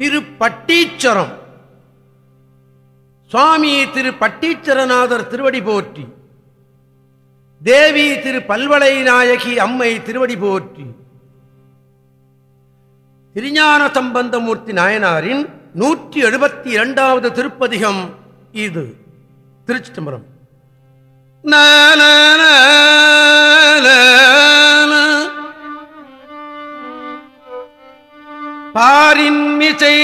திரு பட்டீச்சரம் சுவாமி திரு பட்டீச்சரநாதர் திருவடி போற்றி. தேவி திரு பல்வளை நாயகி அம்மை திருவடி போற்றி. திருஞான சம்பந்தமூர்த்தி நாயனாரின் நூற்றி எழுபத்தி இரண்டாவது திருப்பதிகம் இது திருச்சி தம்பரம் பாரின் மிசை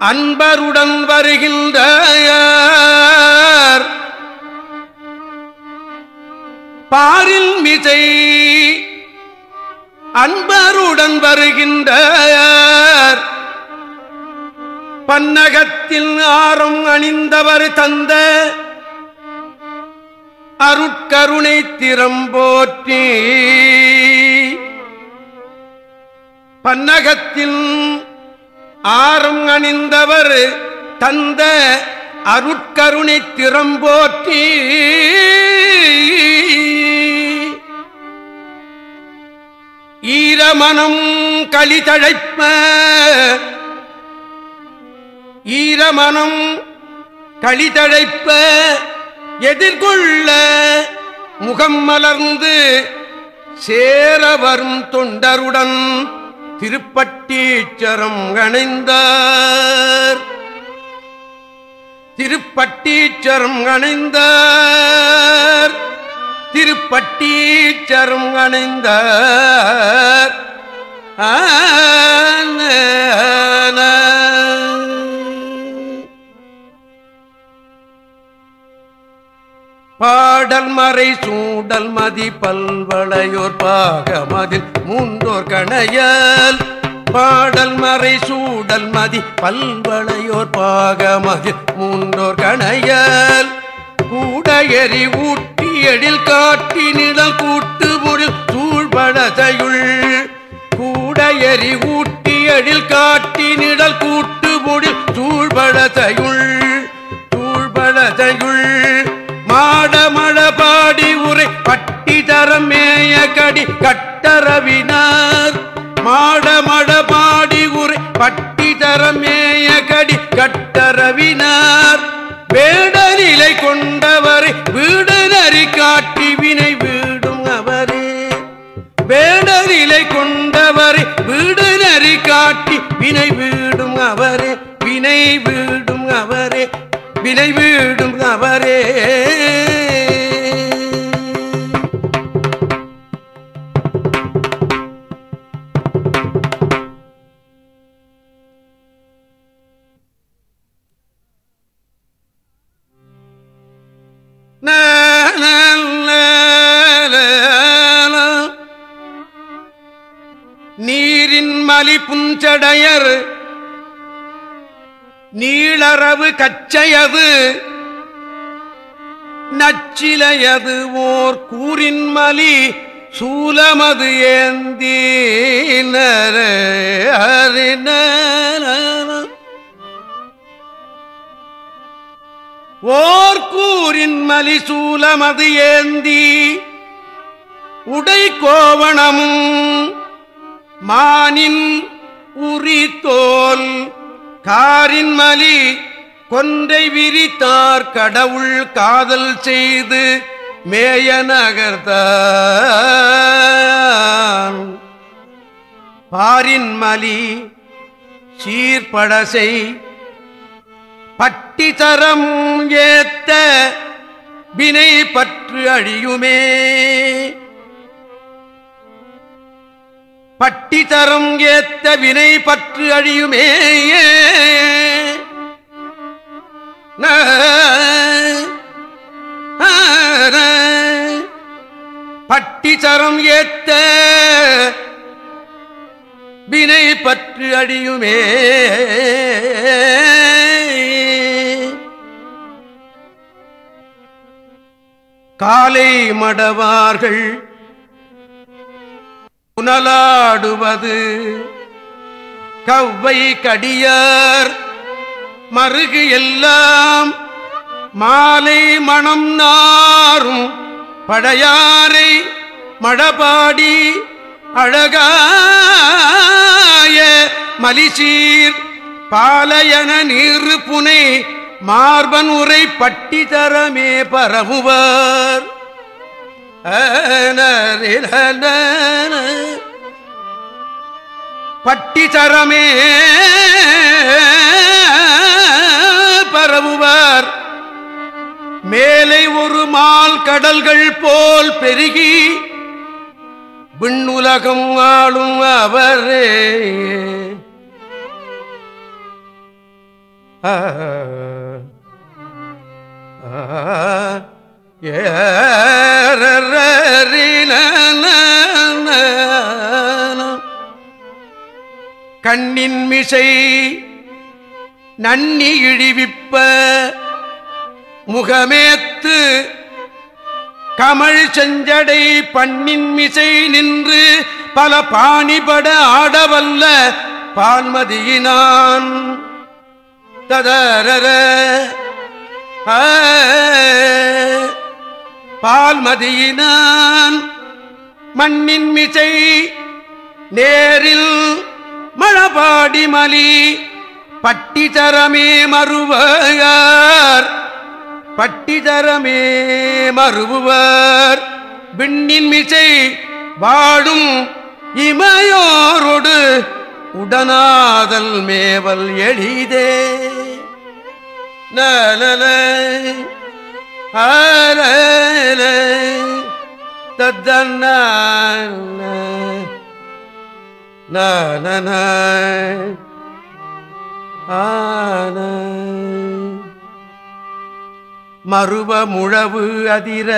அன்பருடன் வருகின்ற பாரில் மிசை அன்பருடன் வருகின்ற பன்னகத்தில் ஆரம் அணிந்தவர் தந்த அருட்கருணை திறம்போற்றி பன்னகத்தில் ஆரம் அணிந்தவர் தந்த அருட்கருணை திறம்போற்றி ஈரமனம் களிதழைப்ப ஈரமனம் களிதழைப்ப எதிர்கொள்ள முகம் மலர்ந்து சேரவரும் தொண்டருடன் திருப்பட்டீச்சரம் கணைந்தார் திருப்பட்டீச்சரம் கணைந்தார் திருப்பட்டீச்சரம் கணைந்தார் ஆன பாடல் மறை சூடல் மதி பல்வளையோர் பாகமதில் மூன்றோர் கணையல். பாடல் மறை சூடல் மதி பல்வளையோர் பாகமதில் மூன்றோர் கணையல். கூட எரி ஊட்டி எழில் காட்டி நிழல் கூட்டு முழில் சூழ்பழசையுள் கூட எரி ஊட்டி எழில் காட்டி நிழல் கூட்டு முழில் சூழ்பழசையுள் கடி கட்டரவினார். மாடமழ பாடி உரை பட்டி தரமேய கடி கட்டரவினார். வேடநிலை கொண்டவரை வீடு காட்டி வினை வீடும் அவரே. வேடநிலை கொண்டவரை வீடு காட்டி வினை வீடும் அவரே. வினை வீடும் அவரே. வினை வீடும் அவரே. நீரின் புஞ்சடையர். நீளரவு கச்சையது. நச்சிலையது ஓர் கூறின் மலி சூலமது ஏந்தீனர ஓர் கூறின் மலி சூலமது ஏந்தி உடை கோவணமும் மானின் உரி தோல் காரின் மலி கொன்றை விரித்தார் கடவுள் காதல் செய்து மேய நகர்த்தான் பாரின் மலி சீர்படசை பட்டி தரம் ஏத்த வினை பற்று அழியுமே. பட்டி தரம் ஏத்த வினை பற்று அழியுமே. பட்டி சரம் ஏத்த வினை பற்று அழியுமே. காலை மடவார்கள் புனலாடுவது. கவ்வை கடியார் மருகு எல்லாம் மாலை மணம் நாரும் படையாரை மடபாடி அழகாய மலிசீர் பாலையன நீரு புனை மார்பன் உரை பட்டி தரமே பரவுவார். பட்டிச்சரமே பரவுவார். மேலே ஒரு மால் கடல்கள் போல் பெருகி விண்ணுலகம் வாழும் அவரே. ஆ. கண்ணின் மிசை நன்னி இழிவிப்ப முகமேத்து கமழ் செஞ்சடை பண்ணின் மிசை நின்று பல பாணிபட ஆடவல்ல பால்மதியினான் ததரர பால்மதியினான் மண்ணின் மிசை நேரில் மழபாடி மலி பட்டிதரமே மறுவார். பட்டிதரமே மறுவர். விண்ணின் மிசை வாழும் இமையோரோடு உடனாதல் மேவல் எளிதே. நலலை. தத்தன்ன ஆன மறுவ முழவு அதிர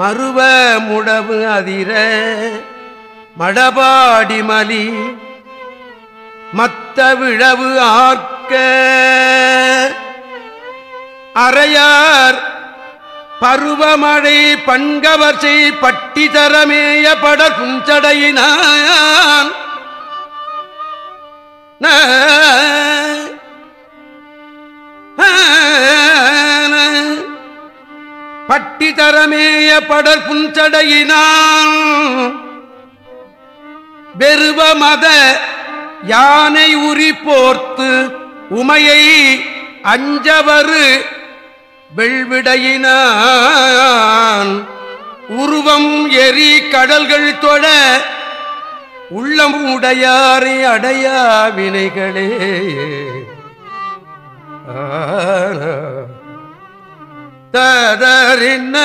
மறுவ முழவு அதிர மடபாடி மலி மத்த விழவு ஆர்க்க. அறையார் பருவமழை பண்கவர்சை பட்டி தரமேய பட குஞ்சடையினான் பட்டி தரமேய படர் புஞ்சடையினான் வெறுவ மத யானை உரி போர்த்து உமையை அஞ்சவரு வெள்விடையினான். உருவம் எரி கடல்கள் தொட உள்ளம் உடையாரை அடையா வினைகளே. ததறின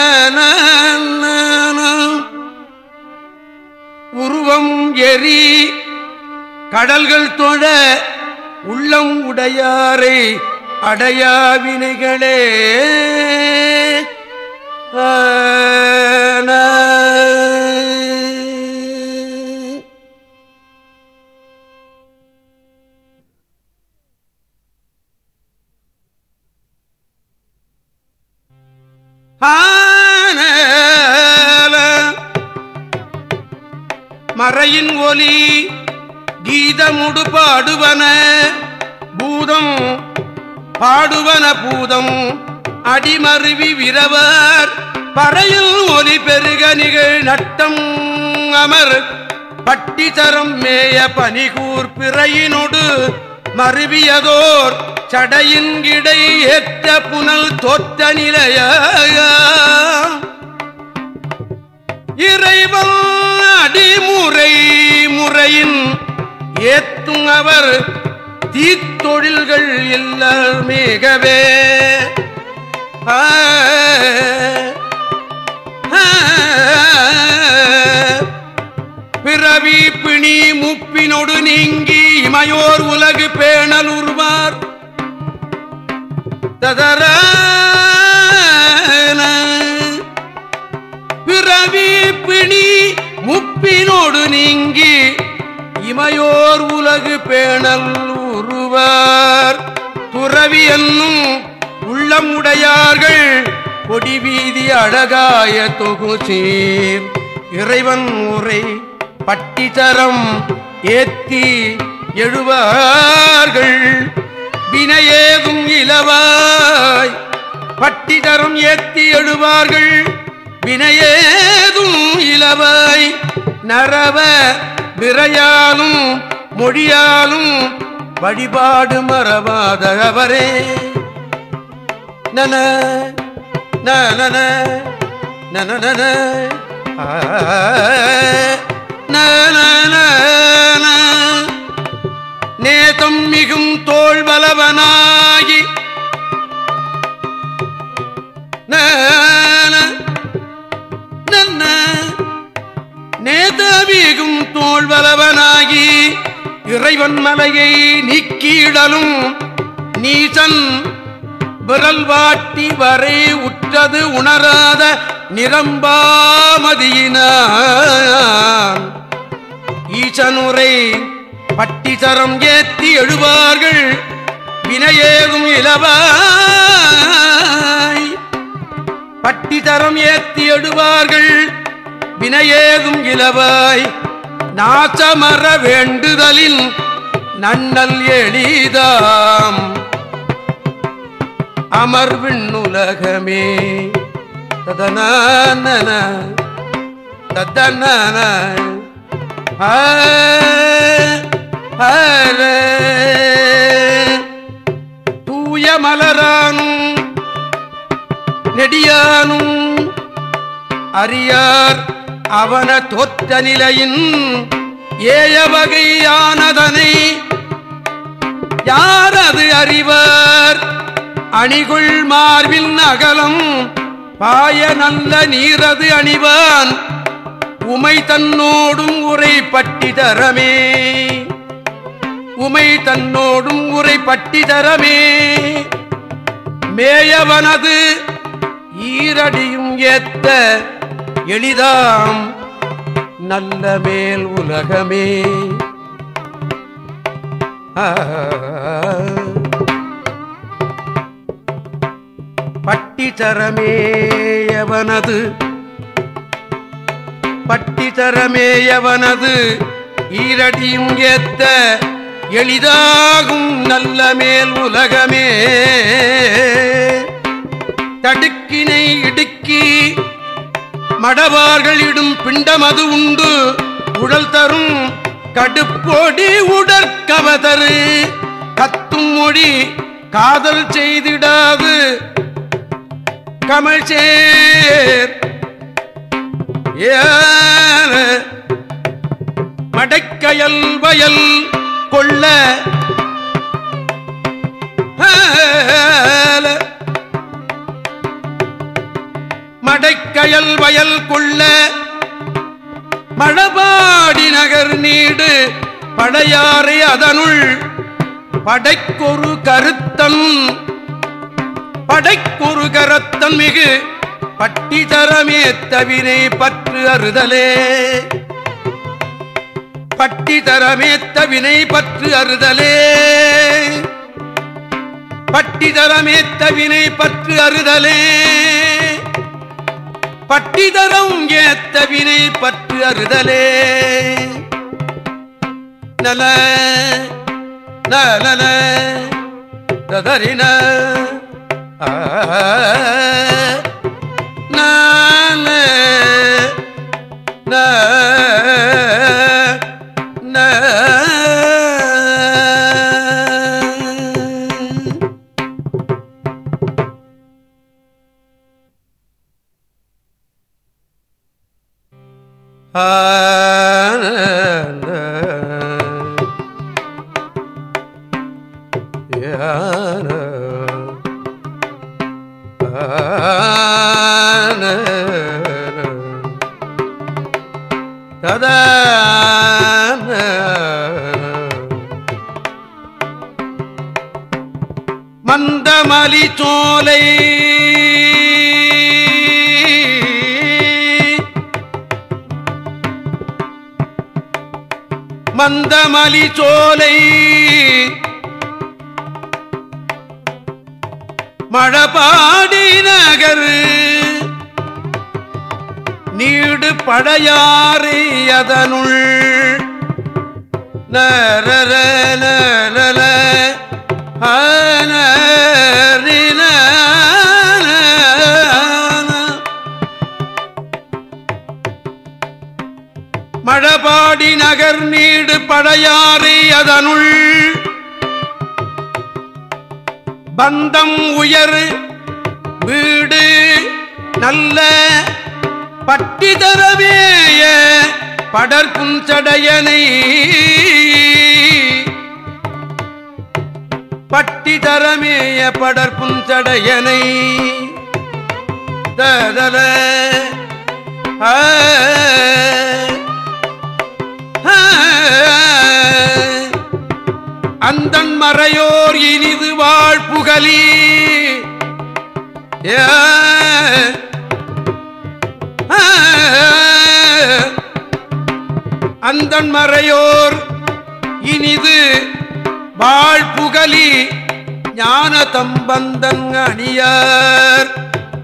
உருவம் எரி கடல்கள் தொழ உள்ளம் உடையாரை அடையாவினைகளே. மறையின் ஒலி கீதமுடு பாடுவன பூதம் பாடுவன பூதம். அடிமருவி விரவர். பறையில் ஒலி பெருக நிகழ் நட்டம். அமர் பட்டிதரம் மேய பனிகூர் பிறையினொடு மருவியதோர். சடையின் கிடை ஏற்ற புனல் தோற்ற நிலைய. இறைவன் அடிமுறை முறையின் ஏத்தும் அவர் தீத்தொழில்கள் இல்ல மிகவே. பிறவி பிணி முப்பினொடு நீங்கி இமையோர் உலகு பேணல் உருவார். ததர பிறவி பிணி முப்பினோடு நீங்கி இமையோர் உலகு பேணல் உருவர். துறவி என்னும் உள்ளமுடையார்கள் கொடி வீதி அழகாய தொகுசீர் இறைவன் உரை பட்டிதரம் ஏத்தி எழுவார்கள். வினையேதும் இலவாய் பட்டிதரம் ஏத்தி எழுவார்கள். வினையேதும் இலவாய் நரவ விரையாலும் மொழியாலும் வழிபாடு மறவாத அவரே. நன நன நன நேதம் மிகும் தோல் வலவனாகி நேதமிகும் தோல் இறைவன் மலையை நீக்கிடலும் நீசன் விரல் வாட்டி வரை உற்றது உணராத நிரம்பாமதியினான். ஈசனுரை பட்டிசரம் ஏத்தி எழுவார்கள் வினையேகும் இளவாய் பட்டிதரம் ஏத்தி எழுவார்கள் வினையேகும் இளவாய் நாச்சமர வேண்டுதலின் நன்னல் எளிதாம். அமர்விண்ணுலகமே ததன ததன தூய மலரானும் நெடியானும் அறியார் அவன தோற்ற நிலையின் ஏய வகையானதனை யாரது அறிவர்? அணிகுள் மார்பின் அகலம் பாய நல்ல நீரது அணிவான். உமை தன்னோடும் உரை பட்டி தரமே உமை தன்னோடும் உரை பட்டி தரமே மேயவனது ஈரடியும் ஏத்த எளிதாம். நல்ல மேல் உலகமே. ஆ. பட்டிதரமேயவனது. பட்டிதரமேயவனது. ஈரடியும் ஏத்த எளிதாகும் நல்ல மேல் உலகமே. தடுக்கினை இடுக்கி மடவார்களிடும் பிண்டமது உண்டு. உடல் தரும் கடுப்பொடி உடற்கவதரு கத்தும் மொழி காதல் செய்திடாது. கமழ்ச்சேர் மடைக்கயல் வயல் கொள்ள. மடைக்கயல் வயல் கொள்ள மழபாடி நகர் நீடு படையாறு அதனுள் படைக்கொரு கருத்தன். படைக்கொரு கரத்தன் மிகு பட்டி தரமே தவிரே பற்று அறுதலே. பட்டி தரமே தவினை பற்று அறுதலே. பட்டி தரமே தவினை பற்று அறுதலே. பட்டிதரம் ஏத்த வினை பற்று அறுதலே. நல நல ததறின ஆ தத மந்தமலி சோலை. மந்தமலி சோலை. மழபாடி நகரு. நீடு படையாறு அதனுள். நரல நரல மழபாடி நகர் நீடு படையாறு அதனுள். பந்தம் உயர் வீடு நல்ல பட்டி தரவேய படற்கும் சடையனை. பட்டி தரமேய படற்கும் சடையனை. தரல அந்தன் மறையோர் இனிது வாழ் ஏ அந்தன் மறையோர் இனிது வாழ்புகலி ஞான தம்பந்தன் அணியர்.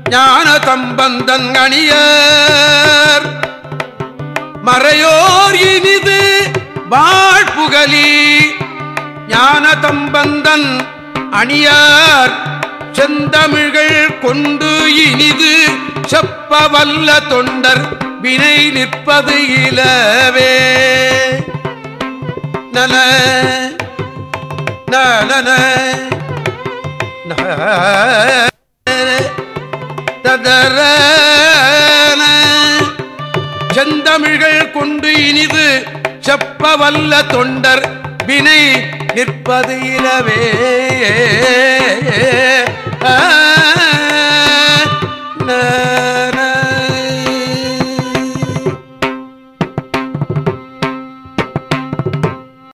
ஞான தம்பந்தன் அணியர். மறையோர் இனிது வாழ்புகலி ஞான தம்பந்தன் அணியார். செந்தமிழ்கள் கொண்டு இனிது செப்ப வல்ல தொண்டர் வினை நிற்பது இலவே. நல நலன ததர செந்தமிழ்கள் கொண்டு இனிது செப்ப வல்ல தொண்டர் வினை நிற்பது இலவே. ஆ